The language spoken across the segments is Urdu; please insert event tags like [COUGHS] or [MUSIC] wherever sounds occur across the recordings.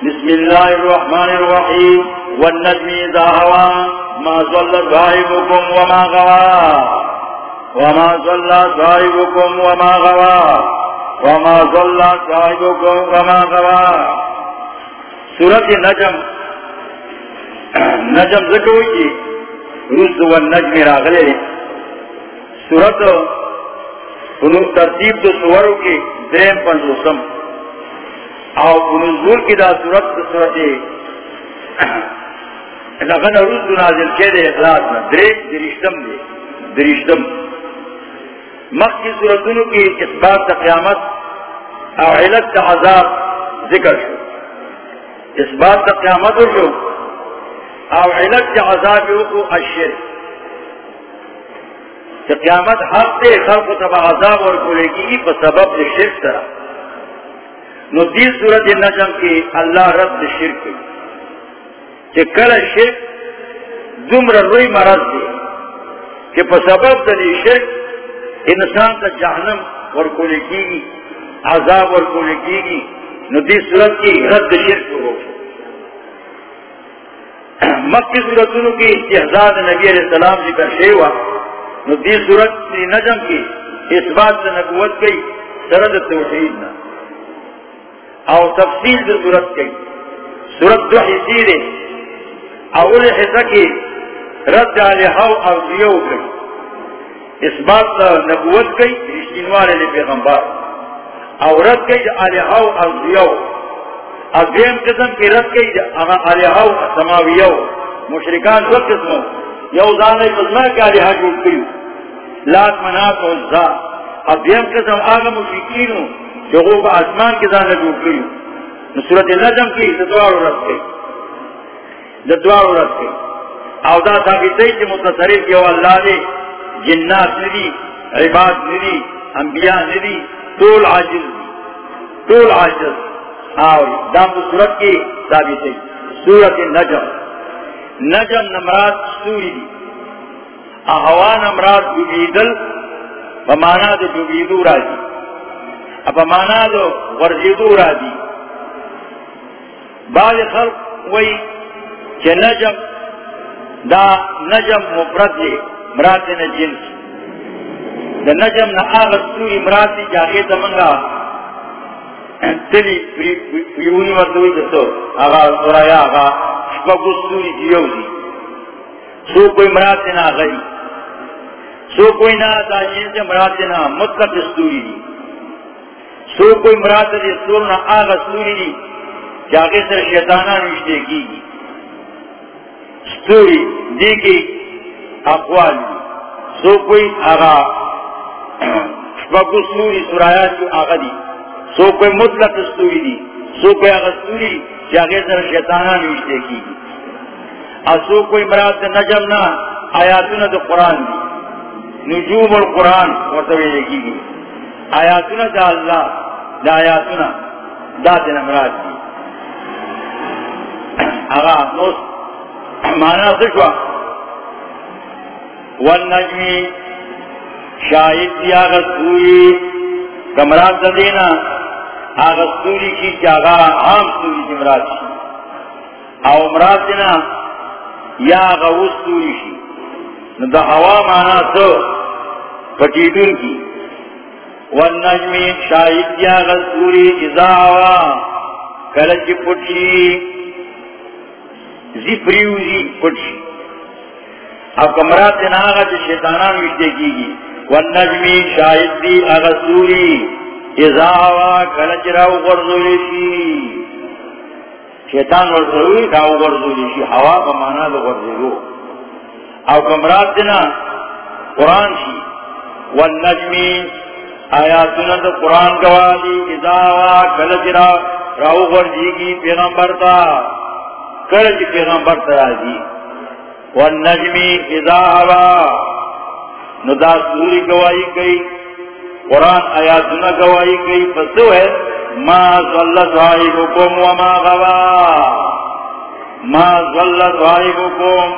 بسم الله الرحمن الرحيم. والنجم إذا هوى، ما ظل صاحبكم وما غوى. وما ظل صاحبكم وما غوى. وما ظل صاحبكم وما غوى. سورة النجم. نجم ذکروی کی روز والنجم راغلے سورة ترتیب تو سوروں کی دین پنجوسم. او نزول کی دا صورت صورت [CLEARS THROAT] لغن روز نازل کے دے اخلاص میں دریک درشتم دے درشتم مخ کی صورتوں کی اثبات تا قیامت او علت تا عذاب ذکر شو۔ اثبات تا قیامت شو او علت تا عذاب کو الشر تا قیامت حق دے، خلق تبا عذاب اور کلے کی پا سبب شرک طرح۔ نو دی صورت نجم کی اللہ رد شرک کہ کل شرک دمر روی مرض دی کہ پا سبب دلی شرک انسان تا جہنم ورکولی کی گی عذاب ورکولی کی گی نو دی صورت کی رد شرک ہو [COUGHS] مکی صورتوں کی اتحزاد نبی علیہ السلام جی کا شیوا نو دی صورت نجم کی اس بات سے نبوت گئی سرد توحید نہ او تفصیل در صورت کی. صورت دو حصی دے. اول حصہ کی رد علیہو ارضیو کی اس بات نبوت کی رشتینوار علی پیغمبر. او رد کی علیہو ارضیو اگریم قسم کی رد کی علیہو سماویو. مشرکان دو قسمو. یو زانے قسمہ کی علیہا جوڑ کیو. لات منات و زا اگریم قسم آگا مشرکینو جو وہ آسمان کے دانے ڈوب گئی صورت نجم کی ددوار رکھ گئی ددوار رکھ گئی اودا ثابت ہے کہ متصرف جو اللہ نے، جنات ندی عباد ندی انبیاء ندی طول عاجز طول عاجز۔ آؤ دام صورت کی ثابت ہے۔ صورت نجم۔ نجم نمرات سوری دی۔ احوان امرات جبیدل فمانا دے جبیدو راجی۔ اب مانا دو، ورزیدو را دی. بعض خلق وی چه نجم، دا نجم مفرد دی مرات نا جنس دا نجم نا آغت سوری مرات دی جاگه دا منگا تلی فیونی وردوی دستو. آغا سورایا آغا شپگو سوری دیو دی. سو کوئی مراد مرات نا غی سو کوئی نا دا جنس مرات نا مطلق سوری دی. سو کوئی مراد دے سور نہ آگا سوری دی جاگے سر شیطانہ نشتے کی گی. سوری دی کی اقوال دی. سو کوئی آگا شپکو سوری سورایات جو آگا دی. سو کوئی مطلق سوری دی. سو کوئی آگا سوری جاگے سر شیطانہ نشتے کی گی. سو کوئی مراد دے نجم نہ آیاتون دے قرآن دی. نجوم القرآن ورطوے کی گی. آیاتنا دا اللہ، دا آیاتنا، دا دینا مراد دی۔ اگا نوس مانا سشوا والنجمی، شاہد دی آغا سوری کمراد دا دینا۔ آغا سوری کی جاگا عام سوری دی مراد شی۔ او مراد دینا، یا آغا اس سوری شی۔ دا ہوا مانا سو پٹیدون کی۔ والنجم شاہد دیا غزوری ازاوا. کلچ پٹشی زفریوزی پٹشی اب کمرات ناغا چھ شیطانان وشتے کی گی والنجم شاہد دی اغزوری ازاوا. کلچ راو غرزولی شی شیطان غرزولی، راو غرزولی شی ہوا بمانا دو غرزولو. او کمرات دینا قرآن شی والنجمی آیاتنا دا قرآن گوادی اداوا کلچ را راو غرزی کی پیغمبر تا کلچ پیغمبر تا راجی والنجمی اداوا ندا سوری گواہی گئی قرآن آیا آیاتنا گواہی گئی پسو ہے، ما ظل صاحبکم وما غوا۔ ما ظل صاحبکم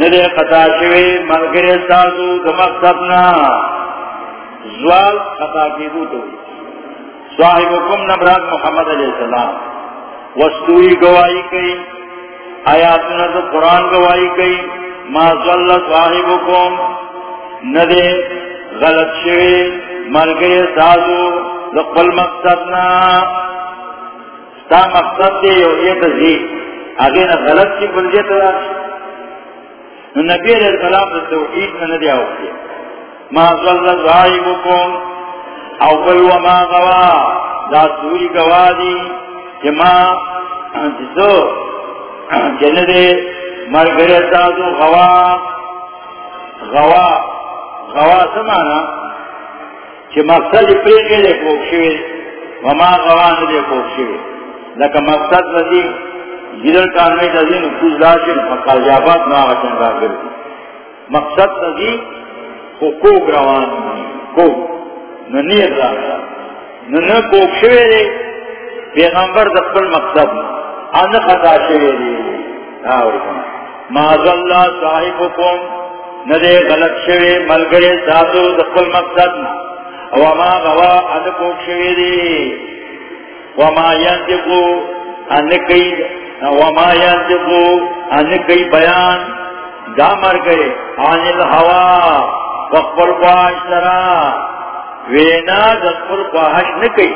ندے خطا شوی ملگر سازو دمک دمقصدنا زوال خطا کی دو تو صاحبکم نبرات محمد علیہ السلام۔ وستوری گواہی کئی۔ آیاتنا تو قرآن گواہی کئی۔ ما ظل صاحبکم۔ ندے غلط شوی مر گئے سازو لقبل مقصدنا۔ ستا مقصد دے یو ایت زی۔ آگے نا غلط کی بل جیتا نبی علیہ السلام توحید میں ندے آوکے۔ ما ظل صاحبکم او بل وما غوا دا سوری گوا دی جما جسو جندے مر گرے تازو غوا غوا غوا سمانا چی مقصد پریگے لے کوک شوے وما غوا ندے کوک شوے لکا مقصد رضی جدر کانوی تزین کچھ لاشن فقال جابات نا آغشن گا کردی مقصد رضی کو کوک روان کوک نہ کوک شوے دے، پیغمبر دخل مقصد ان خطا شوے دے۔ معذ اللہ صاحبکم ندے غلط شوے ملگرے ساتو دخل مقصد وما غوا ان کوک شوے دے۔ وما ینتقو ان کئی وما ینتقو ان کئی بیان۔ دا مر گئے عن الہوا وقبر باشترا وینا دخل خواہش نکی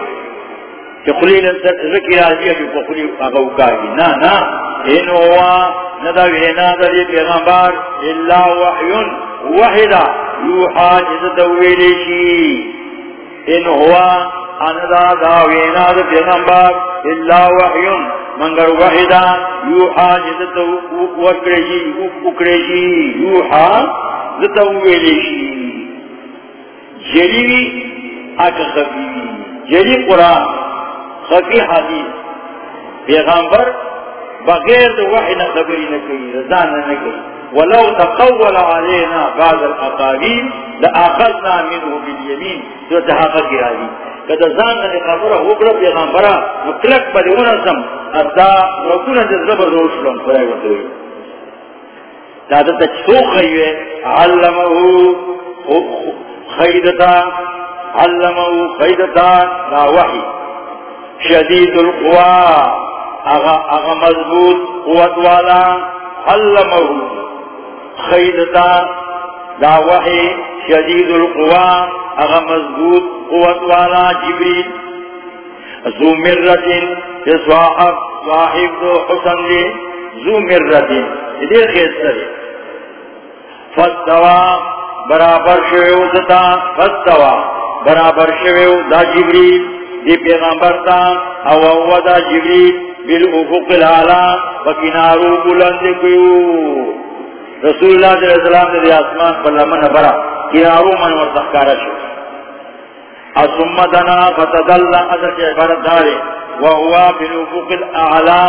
کہ خلی ننسر ذکی آجی ہے جو خلی اگوکاہی نا نا. ان ہوا ندا وینا دا دی پیغمبر. اللہ وحیون وحیدا یوحا جزد ویلیشی ان ہوا اندا دا وینا دا پیغمبر. اللہ وحیون منگر وحیدا یوحا جزد وکریشی وکریشی یوحا جزد ویلیشی جلی اک خفی جلی قرآن خفی حدیث. پیغمبر بغیر دو وحی نہ خبری نہ کہی رضا نہ کہی ولو تقول علينا بعض الاقاويل لاخذنا منه باليمين جو تحقق هذه کدا ځان نه خبره وکړه پیغمبره مطلق بدونه سم ادا رکونه د زبر روشلون پرای وته دا د تڅوخه علمه خیدتا علمو خیدتا لا وحی. شدید القوا اغا, اغا مضبوط قوت والا علمو خیدتا لا وحی. شدید القوا اغا مضبوط قوت والا جبریل. ذو مرتن صاحب صاحب دو حسن لی ذو مرتن دیر خیز سرے فستوا برابر شویو دتا فستوا برابر شویو دا جبریل، دی پیغمبر تا. او او دا جبریل بالافق العلا وکنارو بلند کیو. رسول اللہ صلی اللہ علیہ وسلم دی آسمان پر لمن برا. کنارو من ورتخکارا شو. اسم دنا فتدل اثر کے عبارت دارے. وہوا بالافق الاعلا.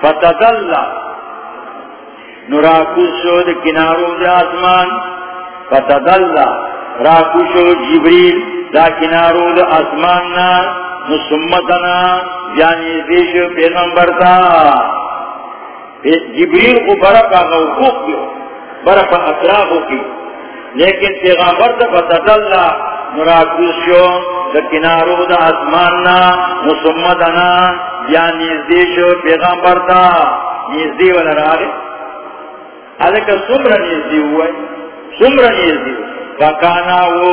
فتدل. نراکوز شو دی کنارو دی آسمان. فتدلہ راکوشو جبریل، دا کنارو دا اسماننا نسمتنا یعنی دیشو پیغمبر تا جبریل کو برا کا غوقوق کیو برا پا اطراقو کی لیکن پیغمبر تا فتدلہ نراکوشو دا کنارو دا اسماننا نسمتنا یعنی دیشو پیغمبر تا نیزدی والا راگے حالکہ سمرہ نیزدی ہوئے. سمر نیزی فکانا وہ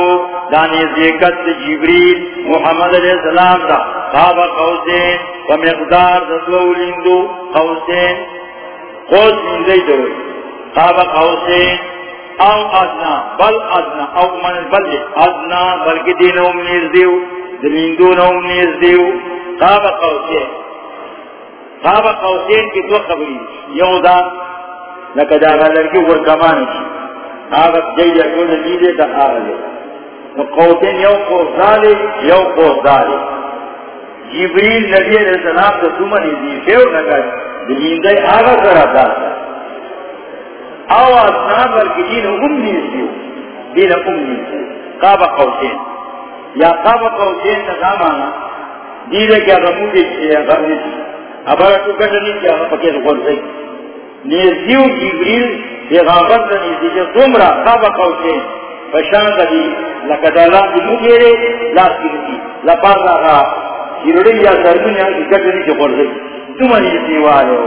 دانی زیکت جبریل محمد علیہ السلام دا. خواب قوسین و مقدار دو لندو قوسین. قوس نیزی دوئی خواب قوسین. او ادنا، بل ادنا. او من بل ادنا، بلکہ دین ام نیزیو دلندو نوم نیزیو خواب قوسین. خواب قوسین کی دو خبری یو دا، لکہ دا لڑکی ورکمانی کی. آغت جی جیدے کل دیدے تا آغلے. نو قوتین یو قوزالے یو قوزالے. جبریل نبی علیہ السلام تو سمنی دیشے و نگر دلیندے آغا کرا داستا او اصناب بلکی دین ام نیسیو دین ام نیسیو قاب قوتین. یا قاب قوتین دا نظامانا دیدے کیا غمودے کیا غمودے ابارا تو کٹنی کیا پکیس غول سے نیزیو جبریل پیغامبر تا نیزی جا سمرا خواب قوشے بشان قدی لکدالان دی مجھے لاس کی نتی لپار راگا سیرڑی یا سرمونی آنگی کٹنی چو پڑھ دی تمہاری سیوالو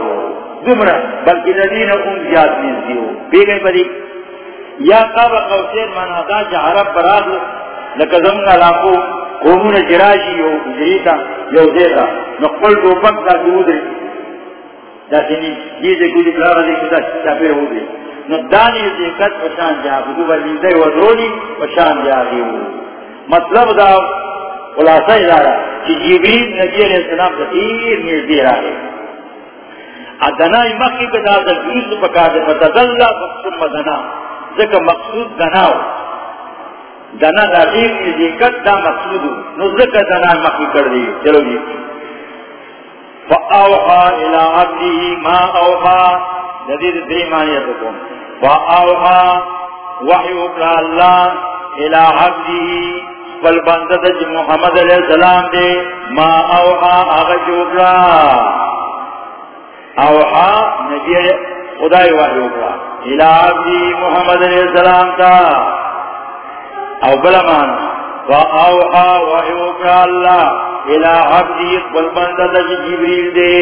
دمرا بلکہ ندین ام زیاد نیزی ہو بے گئی یا قاب قوسیر مانا دا چا عرب براد. لکا زمنا لاکو قومون جراشی یو جریتا یو دیتا نقل دو پک دا دود. ری دا یہ دے کوئی دکھلارا دے کتا چاپے ہو دے ندانی دیکت پشان جا بدو بلی دے ودرونی پشان جا گی مطلب دا خلاصہ ادارہ کہ جبریل نبی علیہ السلام کا تیر نیز دے رہا ادنا مخی پہ دا تجویز پکا دے فتدلہ فقسم دنا ذکر مقصود دناو دنا دا دیر کی دیکت دا مقصود نو ذکر دنا مخی کر دی چلو جی فاوحا الى عبده ما اوحا، جدید دریمانیتکم فاوحا وحی اکرا اللہ الى عبده، بل جی محمد علیہ السلام دے، ما اوحا آغا جی جوکرا اوحا نبی خدای وحی اکرا. الہ محمد علیہ السلام تا. او بلا مانا و اوحا وحی اکرا اللہ الہ عبدی بل بندد جی جبریل دے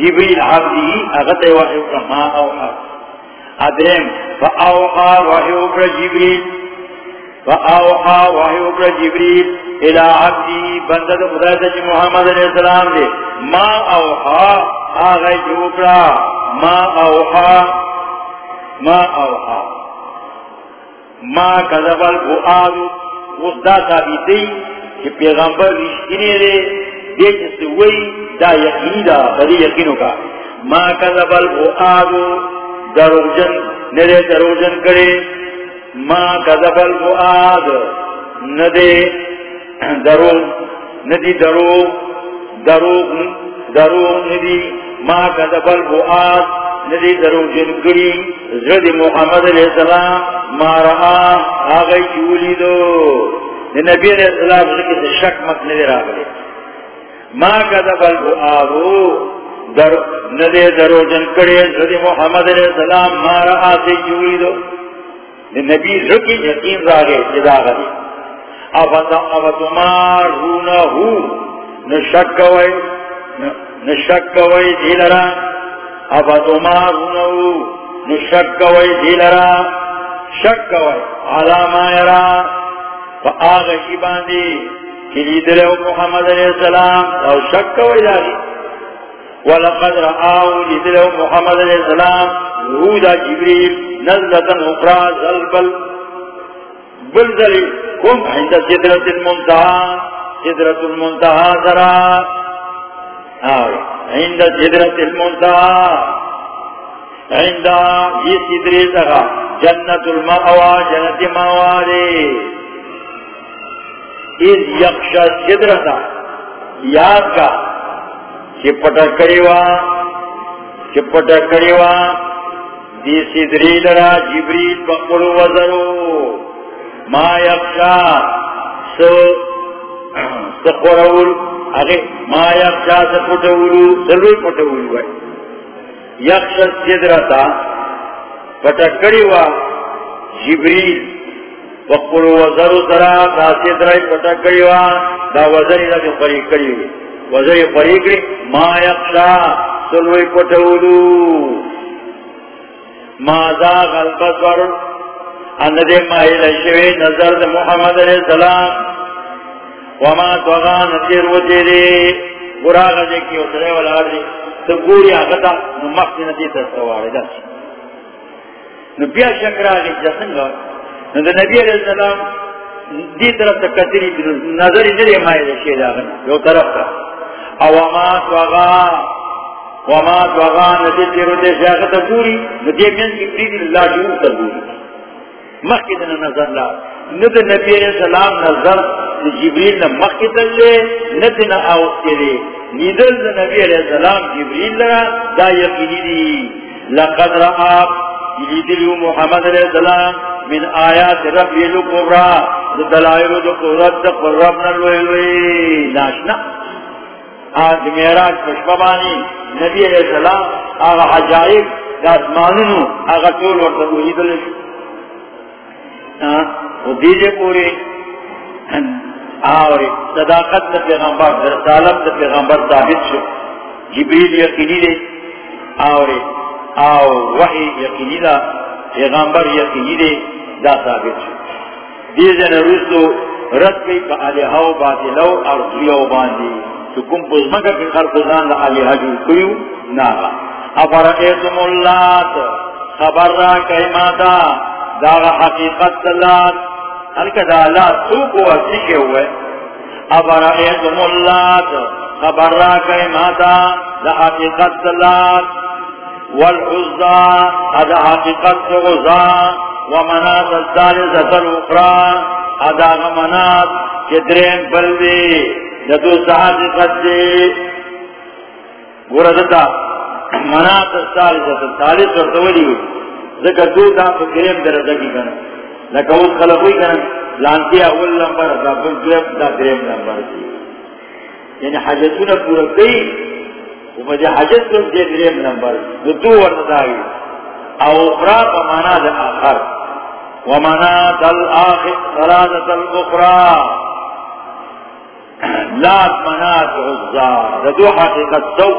جبریل عبدی اغت وحی ما اوحا ادرم فاوحا وحی اکرا جبریل فاوحا وحی اکر جبریل الى عبدی بندد خدایت جی محمد علیہ السلام دے ما اوحا آغای جو ما اوحا ما اوحا ما کذب الفؤاد. اس دا ثابتی کہ پیغمبر رشتینے دے دے جس وی دا یقینی دا بدی یقینو کا. ما کذب الفؤاد. دروجن نرے دروجن کرے. ما کذب الفؤاد. ندی درو ندی درو درو درو ندی. ما کذب الفؤاد. ندی درو جنگری زرد محمد علیہ السلام، ما رہا، آگئی چولی دو. نبی علیہ السلام سے شک مت ندی راگلے ما کذب الفؤاد، در ندی درو جنگری زرد محمد علیہ السلام، ما رہا سے چولی دو. نبی رکی یقین را راگے جدا گلے افتا گئی افتمارونہو نشک کوئی نشک کوئی دیلرا افتمارونہو نشک کوئی دیلرا شک کوئی علاما یرا کلی دلو محمد علیہ السلام او شک کوئی داری ولقد رآو لدلو محمد علیہ السلام جبریل زلبل. بلزلی کم عند سدرت المنتہا سدرت المنتہا ذرا عند سدرت المنتہا، عند یہ سدری سگا جنت المعوا جنت موا دے۔ اس سدرتا، یاد کا، چپٹا کریوا چپٹا کریوا، دی سدری لرا جبریل بقلو وزرو ما یقشا سو سقورول اگے ما یقشا سپٹولو سلوی پٹولو بھائی یقشا سدرتا پٹکڑی وا جبریل بقلو وزرو سرا دا سدرائی پٹکڑی وا دا وزری دا پری کری وزری پری کری ما یقشا سلوی پٹولو ماذا غلبصر ان دے مائل شوی نظر محمد علیہ السلام وما توغا نتیر و تیرے برا غزے کی اترے والا دی. تو گوری آگتا نو مخت ندی تستوارے دا نو بیا شکر آگی جسنگا نو دے نبی علیہ السلام دی طرف تا کتری نظری ندے مائل شوی دا غنا یو طرف تا او ما توغا وما دوغان ندی تیرو دے شاکت پوری ندی من کی پرید اللہ جو تا پوری مخی دن نظر لا. ند نبی علیہ السلام نظر جبریل نا مخی دن لے ند نا آوت کے لے نیدل نبی علیہ السلام جبریل لرا دا یقینی دی لقد رآب لیدلو محمد علیہ السلام من آیات رب یلو قبرا دلائر دو قرد دا قربنا لوئی لوئی ناشنا. آج میراج پشپبانی نبی علیہ السلام آغا حجائب داسمانونو آغا طول ورطا وحید اللہ و دیجے پورے اور صداقت دا پیغمبر رسالت دا پیغمبر ثابت شو. جبریل یقینی دے. اور آو، وحی یقینی دا. پیغمبر یقینی دے، دا ثابت شو. دیزن روسو رد کئی پا علیہو باطلو اور باندی. تو کم پزمکا کی خرقزان دا علیہ جو کیو ناغا. افرائیتم اللہ خبر را کئی ماتا. داغا حقیقت اللہ ہلکہ تو کو ہوئے افرائیتم اللہ خبر را ماتا دا حقیقت اللہ والعزا دا حقیقت غزا ومنات الثالثة الأخرى ادا غمنات چدرین بلدی ندو صحاقت دی گوردتا منات الثالثة الثالث ورطولی ہوئی ذکر دو دا فکریم درزا کی کنا لکہ اس خلقوی کنا لانتی اول نمبر، دا بلدرم دا دریم نمبر دی. یعنی حجتون پورا کئی ومجھے حجت کن دے دریم نمبر دو دو ورطا ہوئی او اخرى پمانا دا آخر. و مانا ومنات الآخر ثلاثة الأخرى لا منات عزا. ردو حقیقت سو.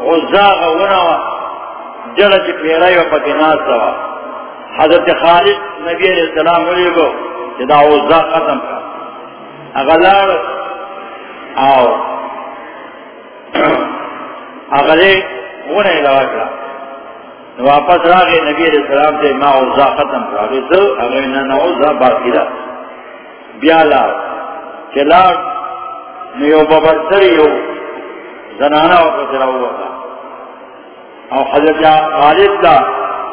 عزا غونوا جلج پیرائی و پکناسوا حضرت خالد نبی علیہ السلام علیہ کو جدا عزا ختم کر اغلار آو۔ اغلے غنہ لوا کرا واپس راگے نبی علیہ السلام سے ما اوزا ختم کراگے تو اگر انہا اوزا باقی دا۔ بیالا چلا نیو ببر سریو زنانا واپس راو وقا او حضرت خالد دا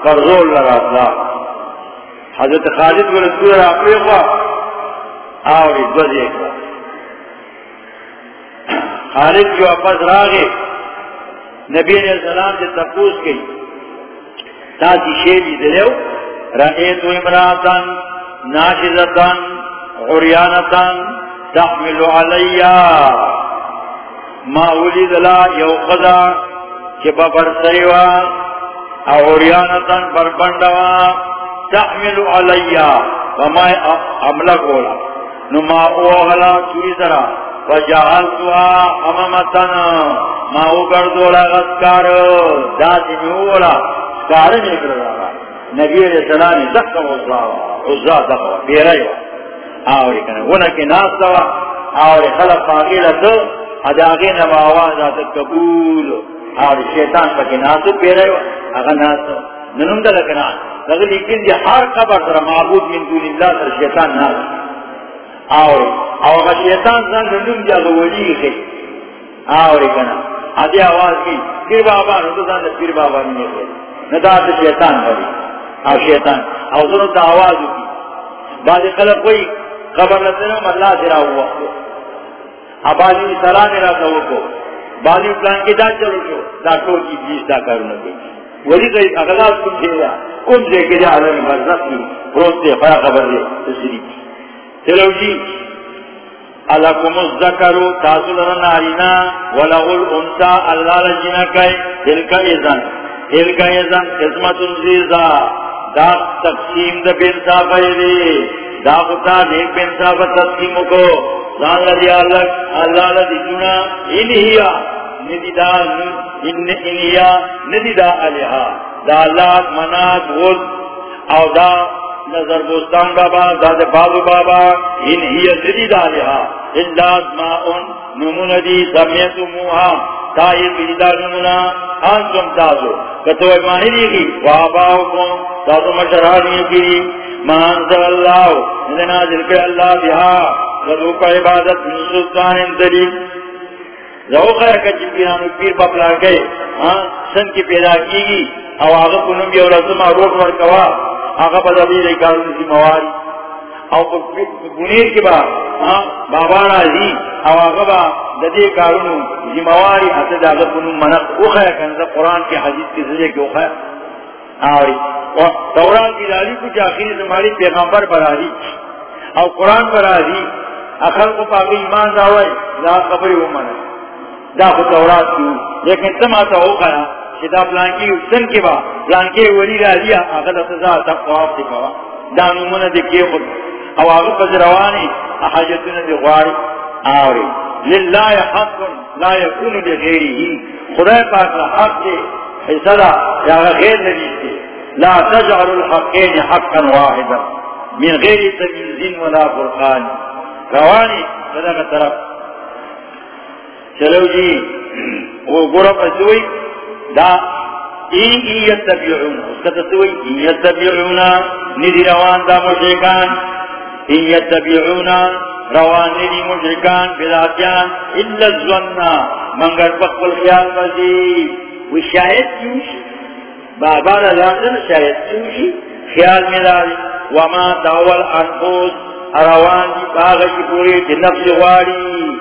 فرزول لگا دا حضرت خالد ورسول را اپریقا آوری دو دیکھا خالد جو واپس راگے، نبی علیہ السلام سے تپوس گئی تاسی شیبی جی دلیو رئیتو امراتن ناشدتن عریانتن، تحمل علیا ما ولید لا یو قضا چی ببر سیوا اور عریانتن بربندوا تحمل علیا وما عملہ کولا نما اوغلا چوری سرا وجعلتها امامتن ما اوگردولا غزکار داتی میولا کارن نکل رہا نبی علیہ السلام زخم عزا عزا دخوا بیرائی آوری کنا ونکی ناس دوا آوری خلق فاقیل تو اداغی نبا آواز آتا قبول. آوری شیطان پاکی ناسو بیرائی اگا ناسو ننم دا لکنا لگل لیکن دی ہر قبر در معبود من دون اللہ در شیطان ناس آوری. آوری شیطان زن ننم دی اگا خی. آوری کنا. آدھی آواز کی. پیر بابا نو تو زن پیر بابا نہیں خی ندا ندار شیطان بڑی او شیطان. او ذرا دا آواز کی. بعض خلق کوئی خبر لسنم اللہ سرا ہوا آبادی سلام را تو کو. بعضی پلان کے دا چلو شو. دا تو کی چیز دا کرنا کی ولی کئی اگلا کم سے یا کم سے کہ جا رہے برزخ کی روز سے فرا خبر دے تسری چلو جی الکم الذکرو تاسل نارینا ولغ الانسا اللہ لجنا کئی تلک ایزن۔ تلک ایزن، قسمت الزیزا۔ دا تقسیم دا بنصاف ایدی دا خطا دیکھ بنصاف تقسیم کو۔ زان لدی اللہ اللہ لدی جنا انہیا ندی دا انہیا ندی دا علیہا، دا اللہ منات غد او دا نظر بوستان بابا، دا دا بابو بابا انہیا ندی دا علیہا۔ اللہ اسماؤن نمون دی سمیتو موہا تاہی بیدہ نمونا انتم تازو۔ کتو ایمانی دیگی واباو کن تازو مشرانی کی مانزل اللہ ندنا ذلک اللہ بہا۔ وذوق عبادت من سلطان دلیل۔ ذوق ہے کہ جبیرانو پیر پپلا گئے ہاں، سن کی پیدا کی گی او آغا کنم یو رسم روک ورکوا آغا پا دلیل کارون سی مواری۔ او بنیر کی با ہاں، بابا راضی او آغا با ددی کارونو زمواری حتی دا آغا کنم منق اوخیا کنزا قرآن کی حدیث کی سجے کی اوخیا آوری۔ دوران کی داری کچھ آخری زمانی پیغمبر براری او قرآن براری اخل کو پاکی ایمان داوائی لا قبری ہو منا دا خود دورات کیوں لیکن تم آتا ہو کنا کہ دا پلانکی سن کے با. پلانکی ولی راضی آغا سزا تب قواب دی کوا دا نمون دی کی خود. او آغا پس روانی حاجتون دی غواری. آوری. للہ حق لا یکون لغیری خدا پاک حق دے حصدا یا غیر نبیتے لا تجعل الحقین حقا واحدا. من غیر تمیزین ولا فرقان روانی، صدق طرف. چلو جی وہ گورا پسوئی دا این یتبعون، اس کا تسوئی این یتبعون، ندی روان دا مشرکان این یتبعون، روان ندی مشرکان بلاتیان اللہ الزونا منگر بقبل خیال بزی وہ شاید کیوش بابا لازم شاید کیوشی خیال ملال وما داول انفوس روان دی باغشی پوری، دی نفس واری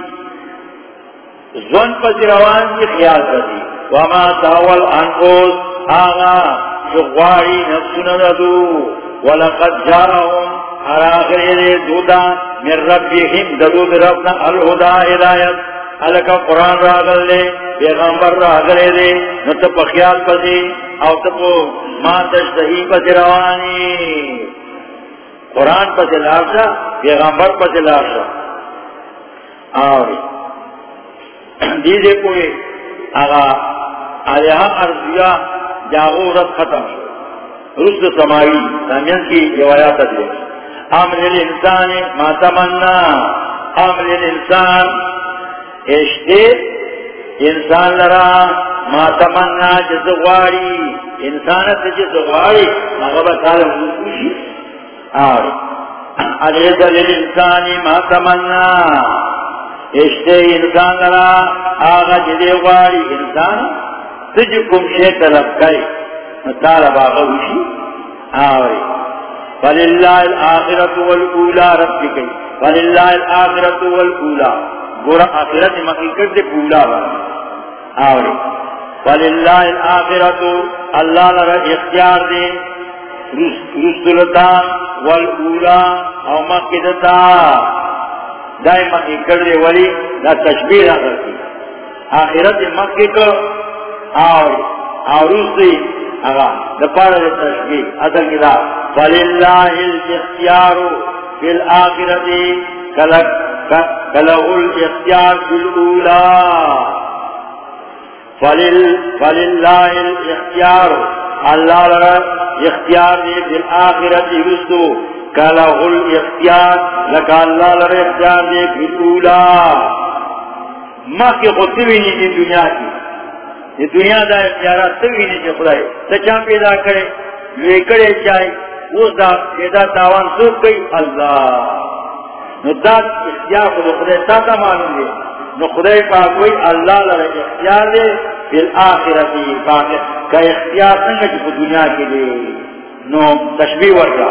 زون پس روان دی، خیال بزی وما تاول انفوس آغا شغواری نفسنا ندو ولقد جارهم اراغر دودا من ربهم. ددود ربنا الہدا ہدایت. علکا قرآن راغل لے پیغمبر راغل لے نتپ خیال پسی، او تپو ما تشتہی پسی روانی. قرآن پسی لارشا پیغمبر پسی لارشا آوری. دیدے کوئی آغا علیہ ارضیہ جاغو رد ختم شو۔ رسل سمائی، سامین کی روایات دے امر الانسان ما تمنا۔ امر الانسان۔ اشتے انسان لرا ما تمنا جز غواری۔ انسان سے جز غواری مغبت عالم خوشی آر علیہ الانسان ما تمنا۔ اشتے انسان لرا آغا جدے غواری انسان تج کم شے طلب کرے طالب آغا وشی آوری۔ فللہ الآخرت والأولا رب کی فللہ الآخرت والأولا گورا آخرت مقیقت دے پولا بارا آوری۔ فللہ الآخرت اللہ لرا اختیار دے۔ رسولتا والأولا، او مقیدتا دائی مقیقت دے ولی دا تشبیر آخر کی آخرت مقیقت اور عروسی اگا دپار تشبیح اصل کی دا فللہ الاختیار فی الاخرت کلہ الاختیار فی الاولا فللہ الاختیار اللہ لرا اختیار دی فی الاخرت رسو۔ کلہ الاختیار لکا اللہ لرا اختیار دی فی الاولا ماں کی خطبی نہیں دی دنیا کی. یہ دنیا دا اختیارات سوی نہیں چھے خدای سچان پیدا کرے، لوے کرے چاہے اس دا پیدا تاوان سوک گئی، اللہ. نو دا اختیار خود خدای ساتا معلوم دے. نو خدای پاک کوئی اللہ لڑے اختیار دے پھر آخرتی باقی کا اختیار سنگا چھے دنیا کے لیے نو تشبیح ورگا.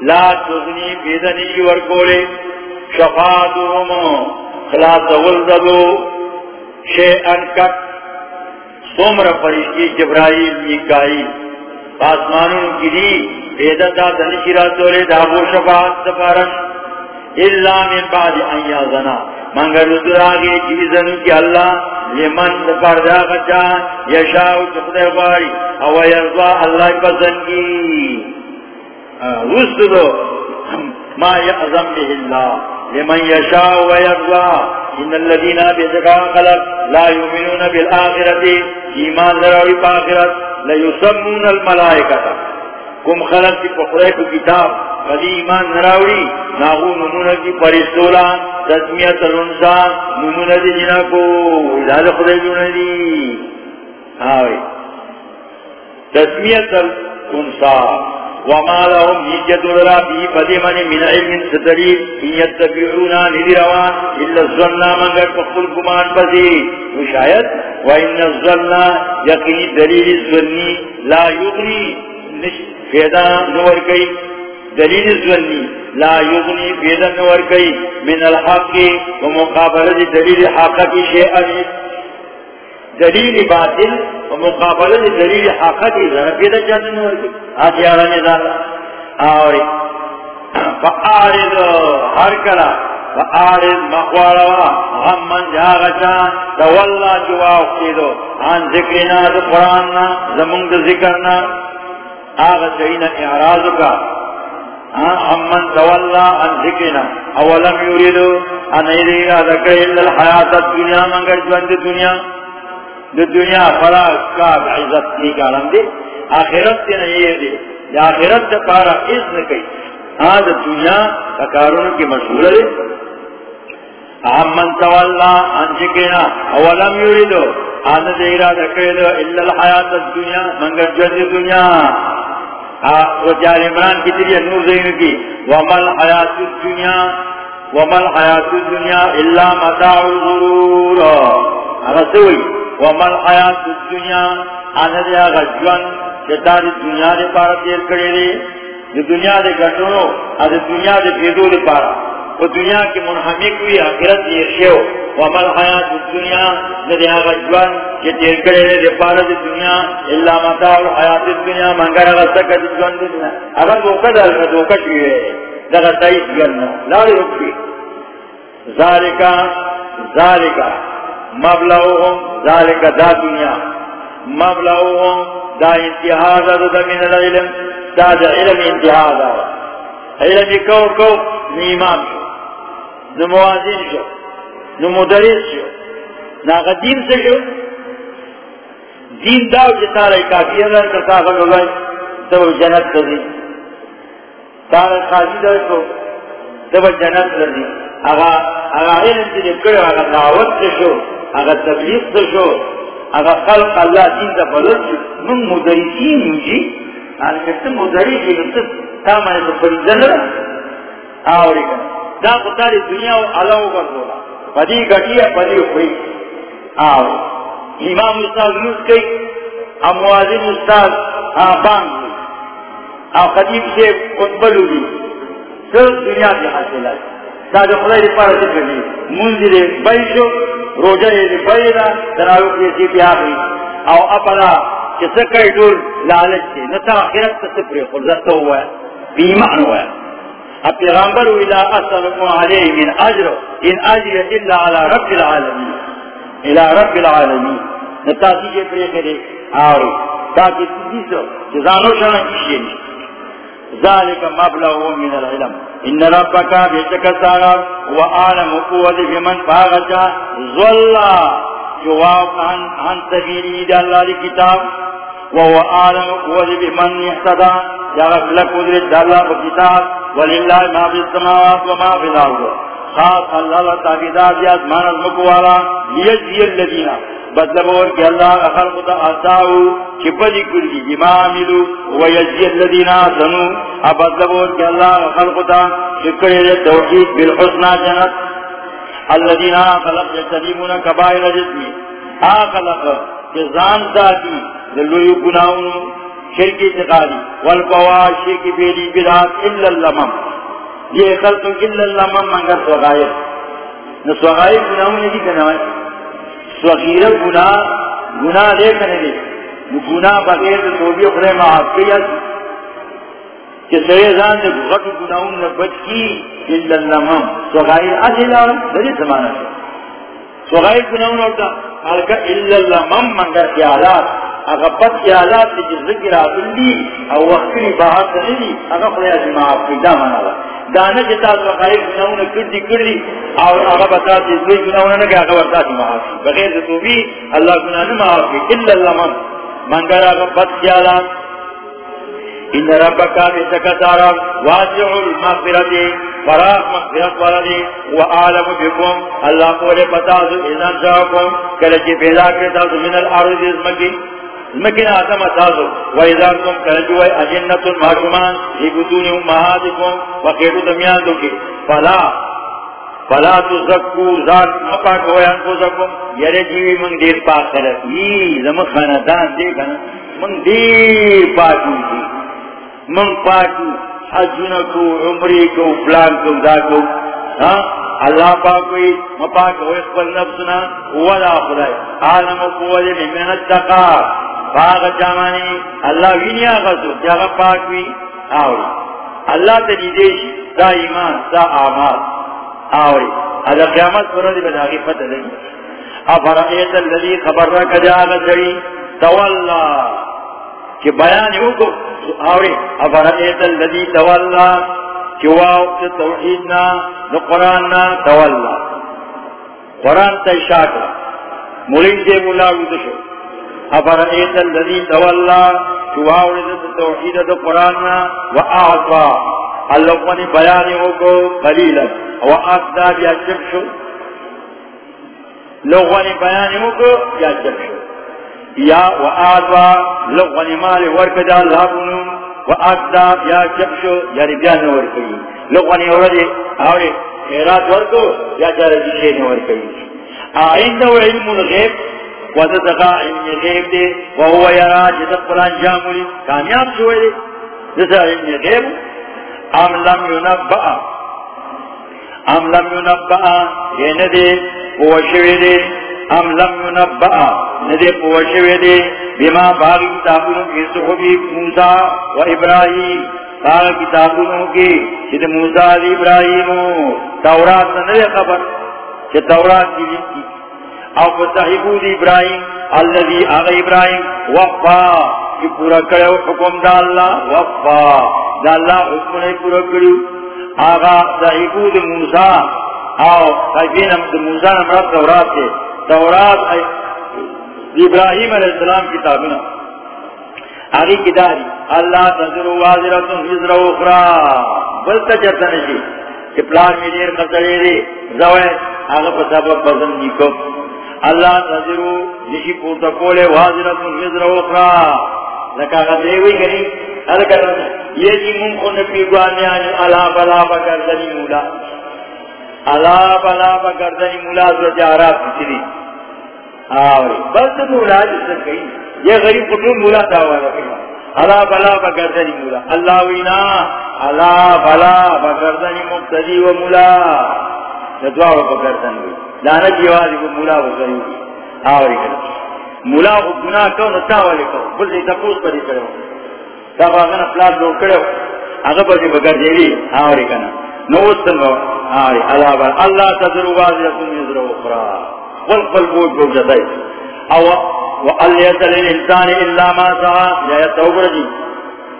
لا تغنی بیدنی ورکولے شفاعتهم خلاص ولدلو شیئن کک. سومر فرشتی جبرائیل، میکائیل. آسمانوں کی دی بیدتا دنشیرہ تولے دابو شفاعت سفارش. اللہ من بعد آئیا زنا منگر ردر آگے چیزنو کی اللہ لمن دفار دا غچا، یشاو چخد غاری. او یرضا اللہ پسند کی رست دو ما یعظم به اللہ. لمن یشاو ویرضا. ان الذين بذكا خلق لا يؤمنون بالآخرة ایمان ذراوی پا آخرت. لیسمون الملائکتا کم خلق کی پخرے کو کتاب. قدی ایمان نراوی. ناغو نمونہ کی پرستولا تسمیت الانسا نمونہ دی جنا کو ادھال خدای جونا دی. آوی تسمیت الانسا وما لهم يجد لرا بي فدي من علم ستري إن يتبعونا ندي إلا الظلنا من قد فقل كمان بذي وشايد وإن الظلنا يقني دليل الظلني لا يغني. فيدا نور كي. دليل الظلني لا يغني. فيدا نور كي. من الحق ومقابلة دليل حق شيئا. دلیل باطل و مقابل دلیل حقی ذرا پیدا چاہتے ہیں آتی آرانے دارا آوری. فآرد ہر کلا. فآرد مقواروا غمن جاغا چان دولا جوا اختیدو آن ذکرنا دو قرآننا زمون دو ذکرنا آغا چاہینا اعراض کا. امن دولا ان ذکرنا اولم یوریدو. ان ایدینا ذکر اللہ الحیات الدنیا منگر جوند دنیا. دو دنیا فلا کا عزت نہیں کارم دے آخرت سے نہیں دے یا آخرت سے پارا اذن کئی ہاں دو دنیا کارون کی مشہور ہے۔ آمن تولا انجکینا اولم یوریدو آن دیرا دکریدو اللہ الحیات الدنیا منگر جد دنیا۔ وہ جال عمران کی تیری نور زین کی ومل حیات الدنیا ومل حیات الدنیا اللہ متاع الغرور۔ اگر سوئی ومل حیات الدنیا آنے دیا غجوان چتا دی دنیا دے پارا تیر کرے دے۔ دی دنیا دے گھٹنو آ دنیا دے بیدو دے پارا۔ وہ دنیا کی منحمق ہوئی، آخرت دیر شیو۔ ومل حیات الدنیا دی دیا غجوان چی تیر کرے دے دے پارا دی دنیا۔ اللہ مطاع حیات الدنیا منگر غصہ دی جوان دنیا اگر دوکہ دل کا دوکہ شوئے دغا تائیس گلنا لاری رکھی ذالکا ذالکا۔ مبلغهم ذلك دا دنیا. مبلغهم دا انتحاد دا دا من العلم. دا دا علم انتحاد علم کو کو نیمان شو. نموازین شو. نمدرس شو. ناغا دین سے شو؟ دین داو جتا رہی کافی اللہ کرتا خلو گئی تو جنت تزی تارا خاصی داو کو تو جنت تزی اگا اگا علم تجھے کرو اگا دعوت سے شو؟ اگر تبلیغ تو شو اگر خلق اللہ دین یعنی دا بلد شو من مدرسین مجی آن کہتا کہتے مدرسی نتت تا میں تو فریضن رہا آوری کن دا قطاری دنیا و علاو کر دولا پدی گٹی ہے پدی خوئی آوری. امام استاذ یوز کئی اموازن استاذ آبان کئی آو خدیب سے قطبلو دی صرف دنیا کی حاصل ہے دا جو خدای پارا ذکر دی منزل بیشو روجہ یہ بیرا دراو کی سی پی آخری او اپلا کس کئی دور لالچ سے نتا آخرت تصفری خلزت ہوا ہے بیمان ہوا ہے اب پیغمبر الى اصلکم علیہ من اجر، ان اجر الا على رب العالمین. الى رب العالمین. نتا سیجے پری کرے آوری. تاکہ تیسو جزانو شانا کشی نہیں ذلك مبلغ من العلم. ان ربك بيتك سارا وعالم قوة بمن باغتا ظلا جواب عن, عن سبيل إذا الله لكتاب وهو عالم قوة بمن يحتدى يغف لك قدرة الله بكتاب ولله ما في السماوات وما في الأرض. خاص الله تعبدات يزمان المقوالا ليجزي الذين مطلب بدلبور کہ اللہ خلق تا اتاو چپلی کلی بما عملو ویجزی الذین آسنو۔ اب مطلب بدلبور کہ اللہ خلق تا شکر توحید بالحسنہ جنت۔ الذین خلق یتلیمون کبائر جسمی آخلق جزان ذاتی للوی گناہون شرکی تقالی والقوا شرکی بیلی بدات الا اللمم۔ یہ خلق الا اللمم منگر سوغائر نسوغائر گناہون نہیں کنوائے سوغیر گناہ گناہ دے کرنے دے گناہ بغیر توبی اپنے معاف کیا۔ کہ سرے زان دے غٹ گناہوں نے بچ کی۔ الا اللہم سوغائر آجی لارا بڑی زمانہ سے سوغائر گناہوں نے ہوتا حالکہ الا اللہم منگر خیالات آلات پت خیالات لی جز ذکر آدل لی او وقتی باہر سنے لی اگر خلیہ معاف کی دا مانا رہا دانا جتا سوغائر گناہوں نے کردی کردی، اور اگر بتا دی دوی گناہوں نے کہ اگر ورتا معاف کی بغیر تو بھی اللہ گناہ نے معاف کی الا اللمم منگر اگر پت خیالات ان ربک بسک دارا واسع المغفرت. فراغ مغفرت والدی وعالم بكم اللہ کو لے پتا سو اذن شاکم کلچی پیدا کرتا سو من الارض ازمکی. ازمکی آدم اتازو وإذا کم کلچوئی اجنت المحکمان ہی بطون امہاتکم وقیدو دمیان دو کی فلا فلا تزکو ذات مپاک ہویا انفوزکم یرے جیوی من دیر پاک کرت یہ زمان خاندان دیکھنا من دیر پاک ہوئی من پاکی. حجن کو عمری کو پلان کو دا کو ہاں؟ اللہ پاک ہوئی مپاک ہوئی اقبل نفسنا، ولا خدای. عالم و قولی محمد تقا پاک جامانی، اللہ وینی آغا سو جاگا پاک ہوئی آوری. اللہ تا تنیدیش دا ایمان، دا آمال آوری. اللہ قیامت پر دی بداغی فتح لگی. افرائیت اللذی خبر رکا جاگا سری تولا کہ بیان ہو کو، آوری. افرائیت اللذی تولا توحیدنا نو قرآن نا تولا قرآن تا شاکر ملین دے مولا ودشو افر ایت اللذی تولا چواؤ توحید دا قرآن و آعطا اللہ قنی بیانی ہو قلیلا و آعطا بیا چپ شو. لغوانی بیانی ہو کو یا چپ شو. یا و آعطا لغوانی مال ورکد اللہ بنو و وآدھا یا چپشو یعنی بیا نور کئی لوگوانی اوردی آوری خیرات ورکو یا جارا جیشے نور کئی آئندہ و علم الغیب وزدقا علم الغیب دے، وہو یرا جدق قرآن جامولی کامیاب شوئے دے۔ جسا علم الغیب ام لم ينبع ام لم ينبع یہ ندے وہ شوئے دے۔ ام لم ينبع ندے پوشوے دے۔ بما باغی کتابوں کی، صحبی موسیٰ و ابراہیم۔ باغ کتابوں کی چید موسیٰ علی ابراہیم تورات ندے خبر چی تورات کی او فتحبو دی ابراہیم اللذی آغا ابراہیم وفا. کی پورا کرے حکم دا اللہ وفا. دا اللہ حکم نے پورا کرے آغا صحبو دی موسیٰ او خیفین موسیٰ نمرات تورات دے تورات ابراہیم علیہ السلام کتابنا آگی کتابی اللہ تنظر واضرتن حضر اخرى بلتا چرتا نشی کہ پلان میں دیر قصرے دے زوئے آگا پا سبب بزن نیکو اللہ تنظر نشی پورتا کولے واضرتن حضر اخرى لکا غزرے ہوئی گری حلکہ یہ جی من خون پی گوانے آنے اللہ بلا بکردنی مولا. اللہ بلا بکردنی مولا جو جارات پچھلی آوری بس مولا جسر کئی یہ غریب کٹون مولا تاوالا کئی اللہ بلا بگردنی مولا. اللہ وینا اللہ بلا بگردنی مقتدی و مولا. ندعا و بگردنی. وی لانا جیوازی کو مولا و غریبی آوری کرد مولا و گناہ کون تاوالی کرو بل دی تپوس پری کرو تاب آگنا پلاس لوگ کرو اگر بجی بگردیلی آوری کنا نوستن با آوری اللہ بلا اللہ تذرو بازی رسول نظر اخرى والقل بوج بوج جدائی او وقال يسأل الإنسان إلا ما سعى. يا يتوبر جي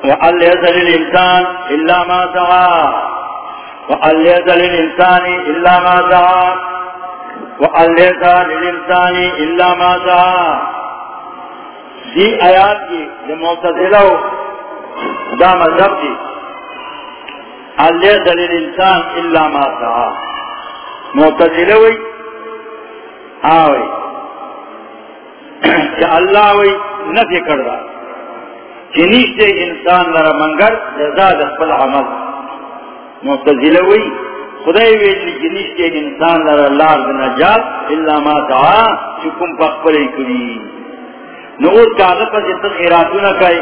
وقال يسأل الإنسان إلا ما سعى. وقال يسأل الإنسان إلا ما سعى. وقال يسأل الإنسان دی آیات کی جو معتدلہ دا مذہب کی اللہ دلیل انسان اللہ ما سعا معتدلہ ہوئی ہاں آوئی کہ اللہ وی نفی کر رہا کہ نیشتے انسان لرا منگر، جزا دخل عمل۔ مفتزلہ وی خدای ویلی کہ نیشتے انسان لرا لار نجات اللہ ما دعا چکم پخبری کری نور کاغذ پر جتن خیراتو نہ کئی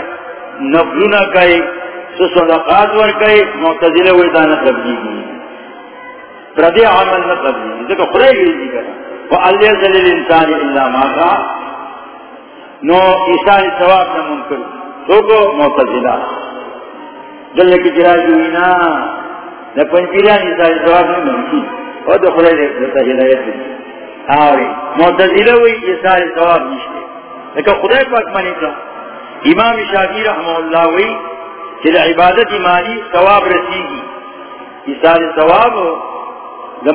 نفلو نہ کئی سو صدقات ور کئی مفتزلہ وی دانا قبلی پردی عمل نہ قبلی دیکھو خدای ویلی کرا وَأَلْيَزَ لِلْإِنسَانِ إِلَّا مَا سَعَى نو عیسائی ثواب نہ منکر. تو کو معتزلہ دل کی جرائی ہوئینا نہ پنجیران عیسائی ثواب نہیں منکی اور تو خلے دیتا ہدایت دی آوری معتزلہ ہوئی عیسائی ثواب نشتے لیکن خدای پاک منی کا امام شافی رحمہ اللہ ہوئی کہ عبادت مالی ثواب رسی گی عیسائی ثواب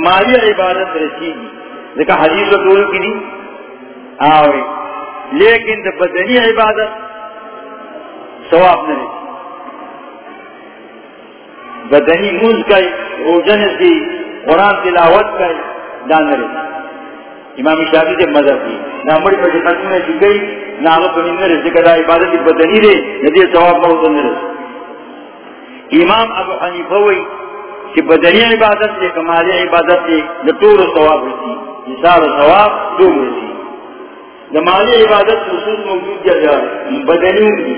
مالی عبادت رسی گی دیکھا حدیث و دول کی نہیں آوری لیکن بدنی عبادت ثواب نہ رہتی بدنی موز کا روزن سی، قرآن تلاوت کا دان رہتی امام شافی سے مدد کی نہ مڑی پر خرچوں نے کی گئی نہ آگے تو نہیں رہتی کہ عبادت کی بدنی رہے ندی ثواب بہت نہ رہتی امام ابو حنیفہ ہوئی کہ بدنی عبادت سے کمالی عبادت سے نٹور ثواب رہتی مثال ثواب دو مرسی جمالی عبادت خصوص موجود کیا جائے بدنیوں کی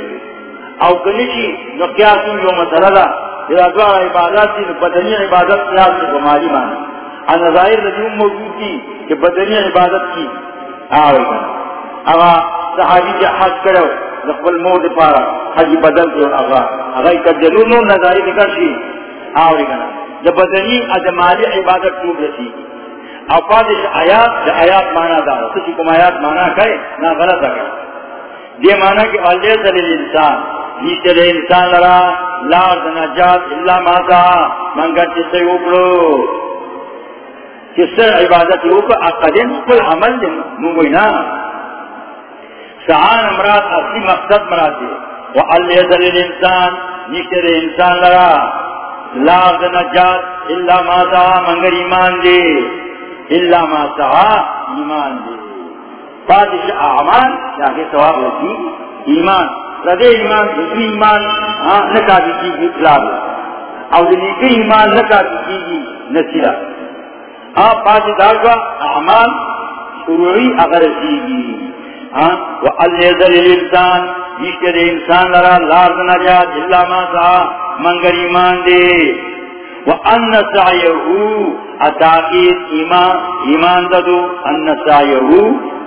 او کنشی نو جو مسئلہ دا جدا عبادت دی بدنی عبادت قیاس سے جمالی مانا نظائر رجوم موجود کی کہ بدنی عبادت کی. آوے گا. اگا صحابی کے حج کرو نقبل موت پارا، حج بدل کے اگا. اگا ایک جلونو نظائر کرشی آوے گا. جب بدنی ادمالی عبادت ٹوٹ رسی. گی آیات جا آیات مانا دارا تو کم آیات مانا کہے نہ غلط ہے یہ مانا کہ اللہ دلیل انسان نیچے دے انسان لرا، لار نجات اللہ ماتا منگر جسے اکڑو کس عبادت ہو کو اقدم کل عمل دن مموینا سعان امراد اصلی مقصد مراد دے. و اللہ دلیل انسان نکر انسان لرا. لا نجات اللہ ما سعا منگر ایمان دے. اللہ ما سعا ایمان دے. فاتش اعمان یعنی چاہے سواب رسی، ایمان. ردے ایمان، دوسری ایمان ہاں، نکا دی کی اطلاع اور نیکی ایمان نکا دی کی نسیرہ آپ ہاں، پاس دار کا اعمال شروعی اگر سیگی ہاں، وہ الزل انسان جیسے دے انسان لرا، لار نجات اللہ ما سا، منگر ایمان دے۔ وہ ان سایہو اتاقید ایمان ایمان ددو ان سایہو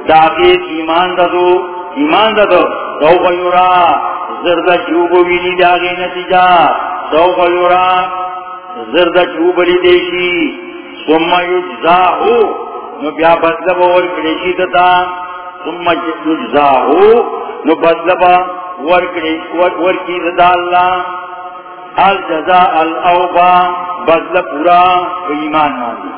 تاقید ایمان ددو ایمان ددو سو غیورا زرد چوبو وینی داغی نتیجہ. سو غیورا زرد چوبو لی دیشی. ثم یجزاہو، نو بیا بدلب ورکڑیشی دتا. ثم یجزاہو، نو بدلب ورکی دتا اللہ. الجزاء الاوبا، بدل پورا ایمان ماندی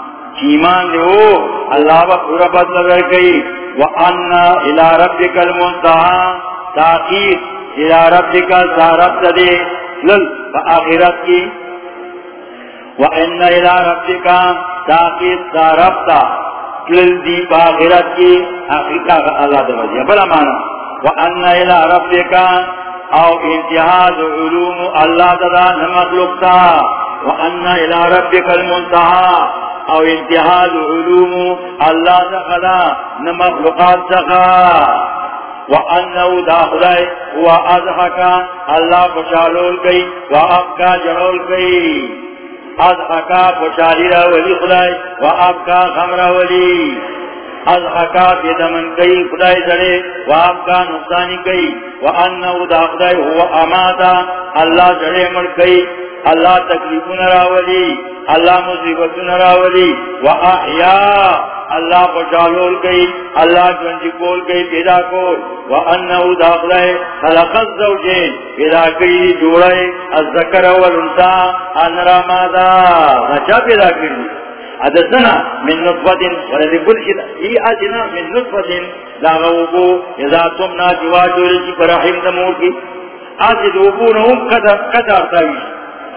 ایمان دے ہو، اللہ با پورا بدل ورکی. وَأَنَّا إِلَىٰ رَبِّكَ الْمُنْتَحَا تاقید إِلَىٰ رَبِّكَ سارت دے لل فآخرت کی۔ وَإِنَّ إِلَىٰ رَبِّكَ تاقید سارفتا لل دی فآخرت کی۔ حقیقہ اللہ دے مجھے بلا مانا وَأَنَّ إِلَىٰ رَبِّكَ او انتحاد علوم اللہ ددا نمخلقتا وَأَنَّ إِلَىٰ رَبِّكَ الْمُنْتَحَا او انتحاد علوم اللہ دخلا نمخلقات سخا وَأَنَّهُ دَاخُلَئِ وَأَذْحَكَ اللہ پشالول گئی وَأَبْكَ جنول گئی۔ اذحکا پشالی را ولی خدای وَأَبْكَ خمر ولی۔ اذحکا بیدمن گئی خدای زڑے وَأَبْكَ نقصانی گئی۔ وَأَنَّهُ دَاخُلَئِ هُوَ أَمَاتَ اللہ زڑے مر گئی۔ اللہ تکلیف نراولی اللہ مصیبت نراولی و اللہ پچالول گئی، اللہ جنجی کول گئی، پیدا کول۔ و انہو داخلے خلق الزوجین پیدا کری جوڑے الزکر والانسا انرا مادا نچا پیدا کری۔ ادسنا من نطفت ولدی بلشد ای آجنا من نطفت لاغوبو اذا تمنا جواجو رجی برحیم دمور کی۔ آجد وبونہم قدر قدر تاویش۔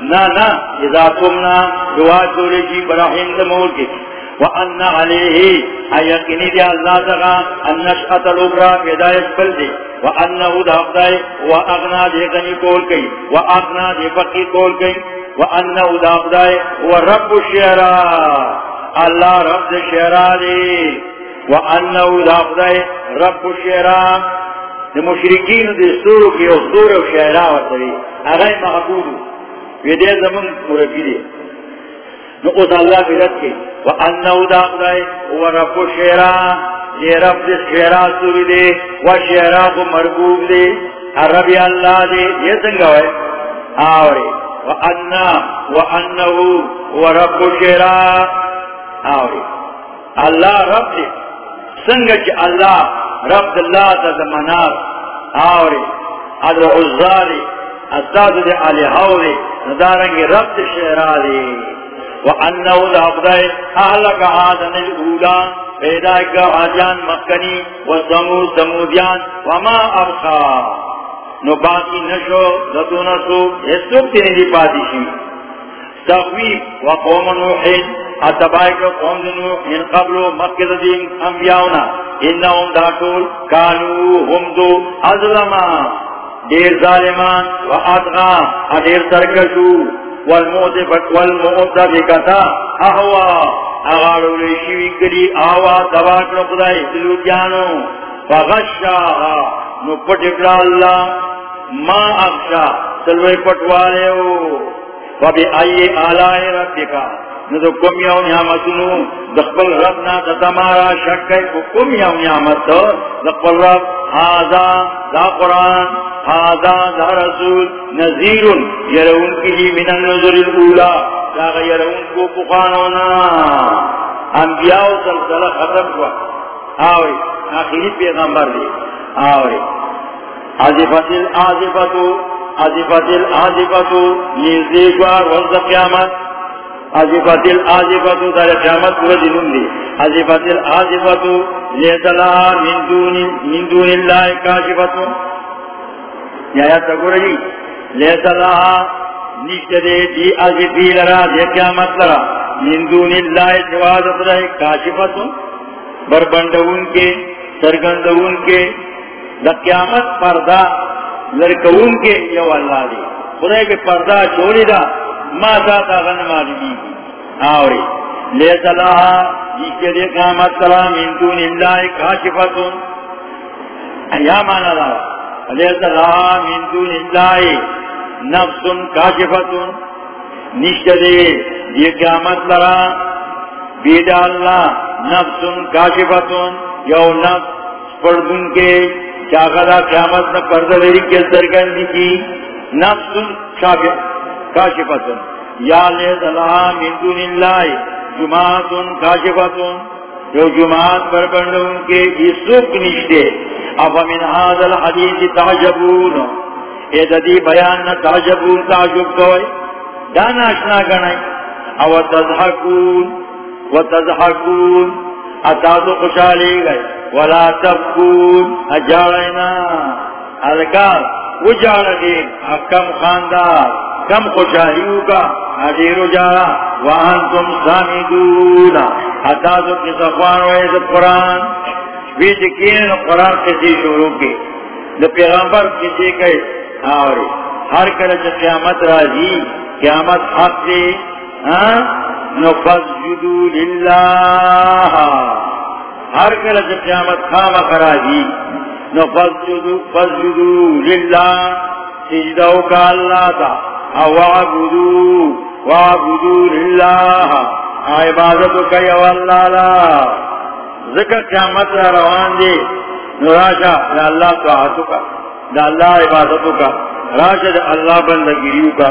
نا نا اذا تمنا دعا چولے جی دمور کی۔ وَأَنَّ عَلَيْهِ اَيَقِنِ دِيَا اللَّهَ تَغَا النَّشْأَةَ الْأُبْرَى پیدایش پل دے وَأَنَّهُ دَعْضَئِ وَأَغْنَا دے غنی کول گئی وَأَغْنَا دے فقی کول گئی وَأَنَّهُ دَعْضَئِ وَرَبُّ الشِّعْرَى اللہ رب دے شعرہ دے وَأَنَّهُ دَعْضَئِ رَبُّ الشِّعْرَى مشرکین دے سورو کی اصدور و شعرہ وطوی اغای محبوبو زمن مربی دے نو اس اللہ کی. رد کے وَأَنَّهُ دَا دَاقْدَئِ وَرَبُّ شِعْرَا یہ رب دے شعرا سوری دے وَشِعْرَا کو مربوب دے عربی اللہ دے، یہ سنگا ہے آورے وَأَنَّا، وَأَنَّهُ وَرَبُّ شِعْرَا آورے اللہ رب دے۔ سنگا چی اللہ، رب اللہ دا زمانات آورے ادر عزالے استاد دے علی حولی ندارنگی رب دے شہرہ دے۔ وَأَنَّهُ لَعْبْدَئِ أَحْلَكَ عَادًا الْأُولَى پیدائک آجان مکنی وَزَمُو زَمُودیان وَمَا أَبْخَى نو باقی نشو ذاتو نسو حسوب تینے دی پاتی پادشی تخویب وقوم نوحین اتبائک قوم نوح ان قبلو مکد دین انبیاؤنا۔ انہم داکول کانو ہم ازلما دیر ظالمان و ادغا، ادیر سرکشو۔ والموت والموت بکتا احوا اغارو لیشیوی کری آوا دلو جانو فغشاها. نو اللہ ما سلوی پٹوالے ہو فبی آئی آلائی ربکا نو کم یو نعمتنو دخبل رب تتمارا کم یو نعمت. دخبل رب. آزا دا قرآن. آزا دا رسول نظیرن یرون کی من النظر الاولا دا یرون کو پخانونا انبیاء سلسلہ ختم کوا آوری آخری پیغمبر دی. آوری عزفت العزفتو عزفت العزفتو نیزیگوار وزد قیامت. عزفت العزفت در قیامت کو دنوں دی. عزفت العزفت لیس من دون من دون اللہ کاشفت یا یا تقول جی لیس لها نشت دے دی عزفی لرا دی قیامت لرا من دون اللہ جوازت رہے کاشفت بربندون کے سرگندون کے دا قیامت پردہ لرکون کے یو اللہ دی خدای کے پردہ چھوڑی دا ما ذاتا غن معلومی آوری لیتا لها جیسے دے قامت سلا من دون اللہ کاشفتون یا مانا لها لیتا لها من دون اللہ نفس کاشفتون نشت دے دی قامت لرا، بید اللہ نفس کاشفتون یو نفس پردن کے چاہتا قیامت نہ پردہ کے سرگندی کی، نفس کاشفتون کاشفتن یا لیت اللہ من دون اللہ جماعتن کاشفتن جو جماعت پر بندن کے اسوک نشتے اب من حاضر الحدیث تعجبون. اے دی بیان نہ تعجبون، تعجب کوئی دانا اشنا گنائی. او تضحکون، و تضحکون. اتازو خوشحالی گئے. ولا تبکون. اجارنا الکار وہ جاڑ دین. حکم خاندار، کم خوشحالیوں کا. حجیر جارا وہاں تم سامدون. حتازو کی صفوان و عزت قرآن. بیچ کین قرآن کسی شروع کی. دو پیغمبر کسی کئی. آوری. ہر کلچ قیامت راضی، قیامت حق دی. ہاں؟ نفسجدو للہ. ہر کلچ قیامت خام راضی. نفسجدو فسجدو للہ. سجدو کا اللہ تا. وعبدو وعبدو للہ عبادتو کئی واللہ ذکر قیامت روان دے نراشا دا اللہ تو کا، دا اللہ عبادتو کا. راشا، دا اللہ بندگیریو کا.